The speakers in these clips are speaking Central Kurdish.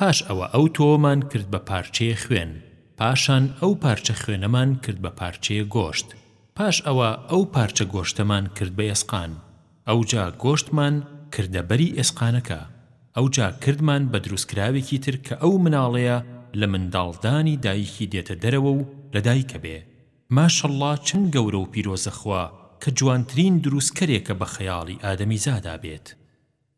پاش ئەوە ئەو تۆوەمان کرد بە پارچەیە خوێن، پاشان ئەو پارچە خوێنەمان کرد بە پارچەیە گۆشت، پاش ئەوە ئەو پارچە گۆشتەمان کرد بە ئێسقان، ئەوجا گۆشتمان کردە بەری ئێسقانەکە، ئەوجا کردمان بە دروستکراوێکی تر کە ئەو مناڵەیە لە منداڵدانی دایکی دێتە دەرەوە و لە دایکەبێ، ماشەڵڵا چەند گەورە و پیرۆزە خوا کە جوانترین دروستکەرێکە بە خەیاڵی ئادەمیزادا بێت.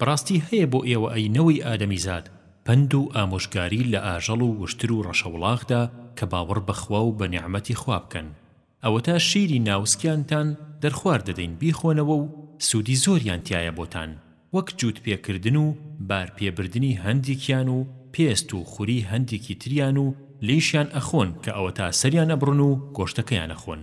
بەڕاستی هەیە بۆ ئێوە ئەی نەوەی ئادەمیزاد پەند و ئامۆژگاری لە ئاژەڵ و وشتر و ڕەشەوڵاخدا کە باوەڕ بە خوا و بە نیعمەتی خوا بکەن ئەوەتا شیری ناوسکیانتان دەرخوارد دەدەین بیخۆنەوە و سوودی زۆریان تیایە بۆتان وەک جووت پێکردن و بار پێ بردنی هەندیکیان و پێست و خوری هەندیکی تریان و لێیشیان ئەخۆن کە ئەوەتا سەریان ئەبڕن و گۆشتەکەیان ئەخۆن.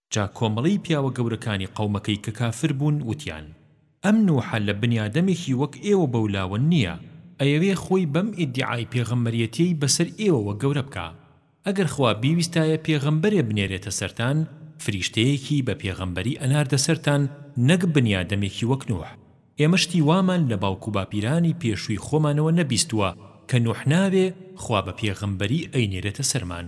جا کۆمەڵەی پیاوە گەورەکانی قەومەکەی کە کافر بوون وتیان، ئەم نوحە لە بنیادەمێکی وەک ئێوە بەولاوە نییە، ئەیەوێ خۆی بەم ئیدیعای پێغەمبەرێتیەی بەسەر ئێوەوە گەورە بکا، ئەگەر خوا بیویستایە پێغەمبەرێ بنێرێتە سەرتان، فریشتەیەکی بە پێغەمبەری ئەناردە سەرتان نەک بنیادەمێکی وەک نوح، ئێمە شتی وامان لە باوک و باپیرانی پێشووی خۆمانەوە نەبیستووە کە نوح ناوێ خوا بە پێغەمبەری ئەینێرێتە سەرمان.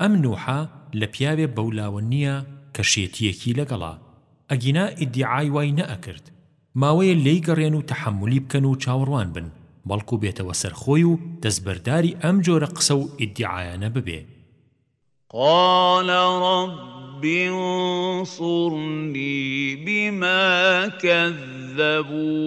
ئەم نوحە لە پیاوێ بەولاوە نیە کە شێتیەکی لەگەڵە ئەگینا ئیدیعای وای نەئەکرد ماوەیە لێی گەڕێن و تەحەمولی بکەن و چاوەڕوان بن بەڵکو بێتەوە سەر خۆی و دەستبەرداری ئەم جۆرە قسە و ئیدیعایانە ببێ. قال رب انصرنی بما کذبون.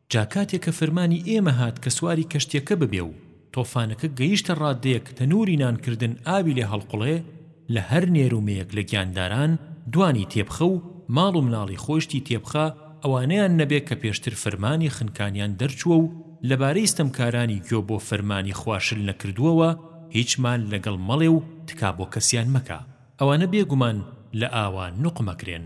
جا کاتێ کە فەرمانی ئێمە هات کە سواری کەشتیەکە ببێ و تۆفانەکە گەیشتە ڕاددەیەک تەنوری نان کردن ئاوی لێ هەڵقوڵێ لە هەر نێر و مێیەک لە گیانداران دوانی تێبخە و ماڵ و مناڵی خۆیشتی تێبخە ئەوانەیان نەبێ کە پێشتر فەرمانی خنکانیان دەرچووە و لە بارەی ستەمکارانی گۆ بۆ فەرمانی خوا شل نەکردووەوە هیچ مال لەگەڵ مەڵێ و تکا بۆ کەسیان مەکە ئەوانە بێگومان لە ئاوا نوقم ئەکرێن.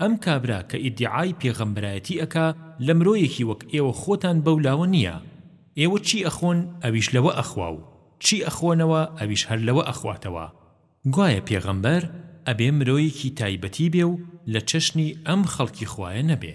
ئەم کابرا کە ئیدیعای پێغەمبەرایەتی ئەکا لە مرۆیەکی وەک ئێوە خۆتان بەو لاوە نیە ئێوە چی ئەخۆن ئەویش لەوە ئەخوا و چی ئەخۆنەوە ئەویش هەر لەوە ئەخواتەوە گوایە پێغەمبەر ئەبێ مرۆیەکی تایبەتی بێ و لە چەشنی ئەم خەڵکی خوایە نەبێ.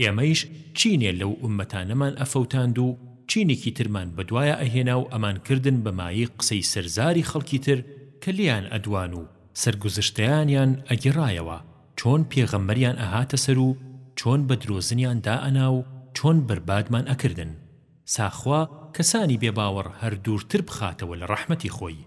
ئێمەیش چینێ لەو ئوممەتانەمان ئەفەوتاند و چینێکی ترمان بەدوایا ئەهێنا و ئەمان کردن بە مایەی قسەی سەرزاری خەڵکی تر کە لێیان ئەدوان و سەرگوزشتەیانیان ئەگێڕایەوە چۆن پێغەمبەریان ئەهاتە سەر و چۆن بە درۆزنیان دائەنا و چۆن بەربادمان ئەکردن سا خوا کەسانی بێ باوەڕ هەر دوورتر بخاتەوە لە ڕەحمەتی خۆی.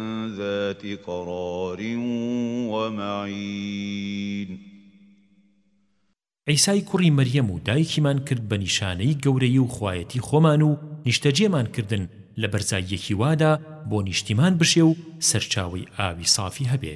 ذات قرار ومعین عیسای کوڕی مەریەم و دایکیمان کرد بە نیشانەی گەورەیی و خوایەتی خۆمان و نیشتەجێمان کردن لە بەرزاییەکی وادا بۆ نیشتیمان بشێ و سەرچاوەی ئاوی سافی هەبێ.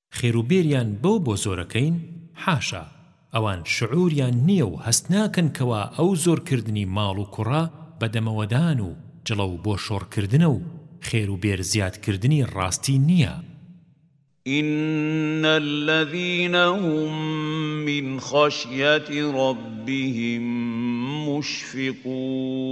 خێرو بێریان بەو بۆ زۆرەکەین؟ حاشا، ئەوان شعوریان نییە و هەست ناکەن کەوا ئەو زۆرکردنی ماڵ و کوڕە بە دەمەوەدان و جڵەو بۆ شۆڕکردنە و خێرو بێر زیادکردنی ڕاستی نییە. ان الذین هم من خشیة ربهم مشفقون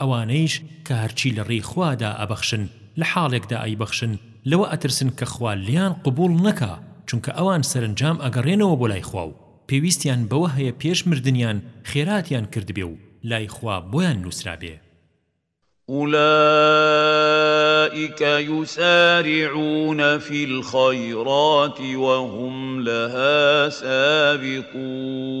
ئەوانەیش کە هەرچی لە ڕێی خوادا ئەبەخشن لە حاڵێکدا ئەیبەخشن لەوە ئەترسن کە خوا لێیان قبوڵ نەکا چونکە ئەوان سەرەنجام ئەگەڕێنەوە بۆ لای خوا و پێویستیان بەوە هەیە پێش مردنیان خێراتیان کردبێ و لای خوا بۆیان نووسرابێ. ئولائیک یسارعون فی الخیرات وهم لها سابقون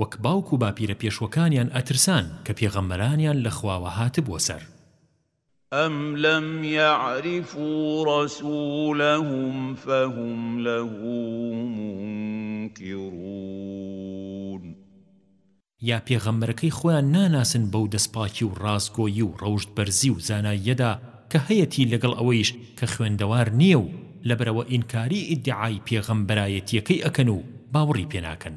وەک باوک و باپیرە پێشوەکانیان ئەترسان کە پێغەمبەرانیان لە خواوە هاتبووە سەر. ئەم لەم یەعریفو ڕەسولەهم فەهم لەه مونکیڕون. یا پێغەمبەرەکەی خۆیان ناناسن بەو دەسپاکی و ڕاستگۆیی و ڕەوشت بەرزی و زاناییەدا کە هەیەتی لەگەڵ ئەوەیش کە خوێندەوار نییە و لەبەرئەوە ئینکاری ئیدعای پێغەمبەرایەتیەکەی ئەکەن و باوەڕی پێناکەن.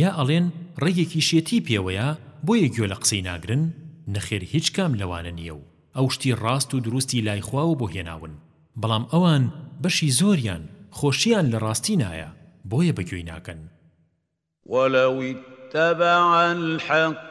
یا ئەڵێن ڕەگێکی شێتی پێوەیە بۆیە گوێ لە قسەی ناگرن، نەخێر هیچ کام لەوانە نییە و ئەو شتی ڕاست و دروستی لای خواوە بۆ هێناون، بەڵام ئەوان بەشی زۆریان خۆشیان لە ڕاستی نایە بۆیە بە گوێی ناکەن. ولو اتبع الحق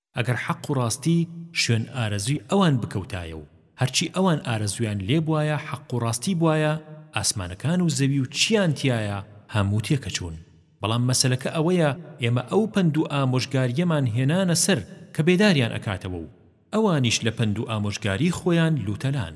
ئەگەر حەق و ڕاستی شوێن ئارەزووی ئەوان بکەوتایە و هەرچی ئەوان ئارەزوویان لێ بوایە حەق و ڕاستی بوایە ئاسمانەکان و زەوی و چیان تیایە هەموو تێکەچوون بەڵام مەسەلەکە ئەوەیە ئێمە ئەو پەند و ئامۆژگاریەمان هێنانە سەر کە بێداریان ئەکاتەوە و ئەوانیش لە پەند و ئامۆژگاری خۆیان لوتەلان.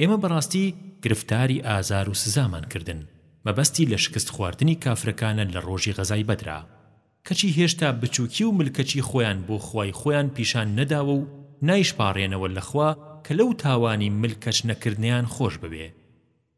ئێمە بەڕاستی گرفتاری ئازار و سزامان کردن مەبەستی لە شکست خواردنی کافرەکانە لە ڕۆژی غەزای بەدرا کەچی هێشتا بچوکی و ملکەچی خۆیان بۆ خوای خۆیان پیشان نەداوە و نایشپاڕێنەوە لە خوا کە لەو تاوانی ملکەچ نەکردنەیان خۆش بوێ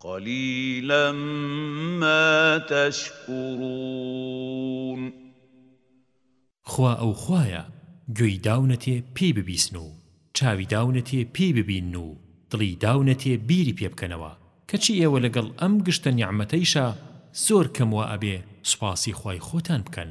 قلیلا ما تشکرون. خوا ئەو خوایە گوێی داونەتێ پێی ببیسن و چاوی داونەتێ پێی ببینن و دڵی داونەتێ بیری پێ بکەنەوە کەچی ئێوە لەگەڵ ئەم گشتە نیعمەتەیشا زۆر کەم وائەبێ سوپاسی خوای خۆتان بکەن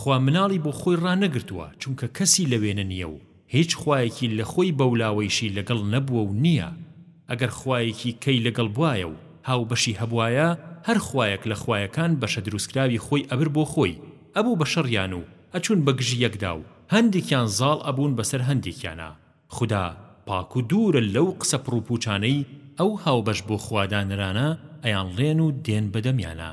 خوا مناڵی بۆ خۆی ڕانەگرتووە چونکە کەسی لە وێنە نییە و هیچ خوایەکی لە خۆی بەولاوەیشی لەگەڵ نەبووە و نییە ئەگەر خوایەکی کەی لەگەڵ بوایە و هاوبەشی هەبوایە هەر خوایەک لە خوایەکان بەشە دروستکراوی خۆی ئەبر بۆ خۆی ئەبوو بە شەڕیان و ئەچوون بە گژ یەکدا و هەندێکیان زاڵ ئەبوون بەسەر هەندێکیانا خودا پاک و دوورە لەو قسە پڕوپوچانەی ئەو هاوبەش بۆ خوا دانەرانە ئەیانڵێن و دێن بە دەمیانا.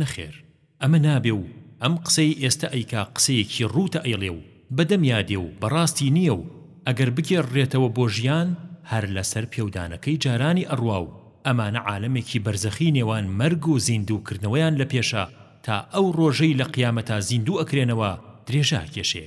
نەخێر ئەمە نابێ و ئەم قسەی ئێستە ئەیکا قسەیەکی ڕووتە ئەیڵێ و بە دەمیا دێ و بەڕاستی نییە و ئەگەر بگێڕرێتەوە بۆ ژیان هەر لەسەر پێودانەکەی جارانی ئەڕوا و ئەمانە عالەمێکی بەرزەخی نێوان مەرگ و زیندوو کردنەوەیان لە پێشە تا ئەو ڕۆژەی لە قیامەتا زیندوو ئەکرێنەوە درێژە ئەکێشێ.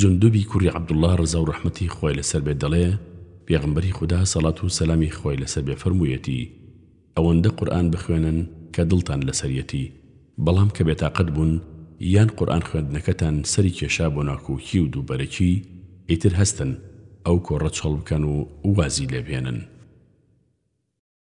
جوندوبی کوڕی عەبدوڵڵا ڕەزاو ڕەحمەتی خوای لەسەر بێت دەڵێ، پێغەمبەری خودا سەڵات و سەلامی خوای لەسەر بێ فەرموویەتی، ئەوەندە قورئان بخوێنن کە دڵتان لەسەریەتی، بەڵام کە بێتاقەت بوون یان قورئان خوێندنەکەتان سەری کێشا بۆ ناکۆکی و دووبەرەکی، ئیتر هەستن ئەو کۆڕە چۆڵ بکەن و وازی لێبهێنن.